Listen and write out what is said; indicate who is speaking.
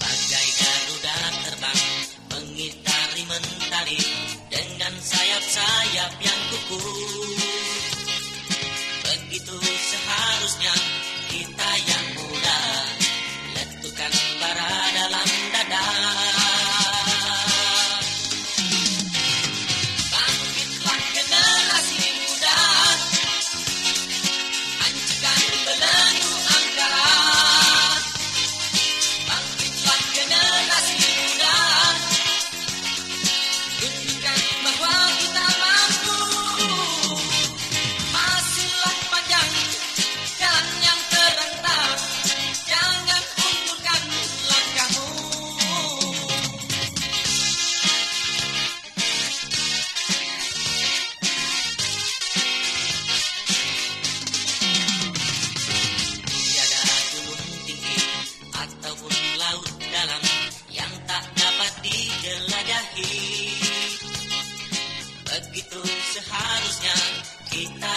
Speaker 1: Bagai garuda terbang mengitari mentari dengan sayap-sayap yang kukuh. Begitu seharusnya begitu seharusnya kita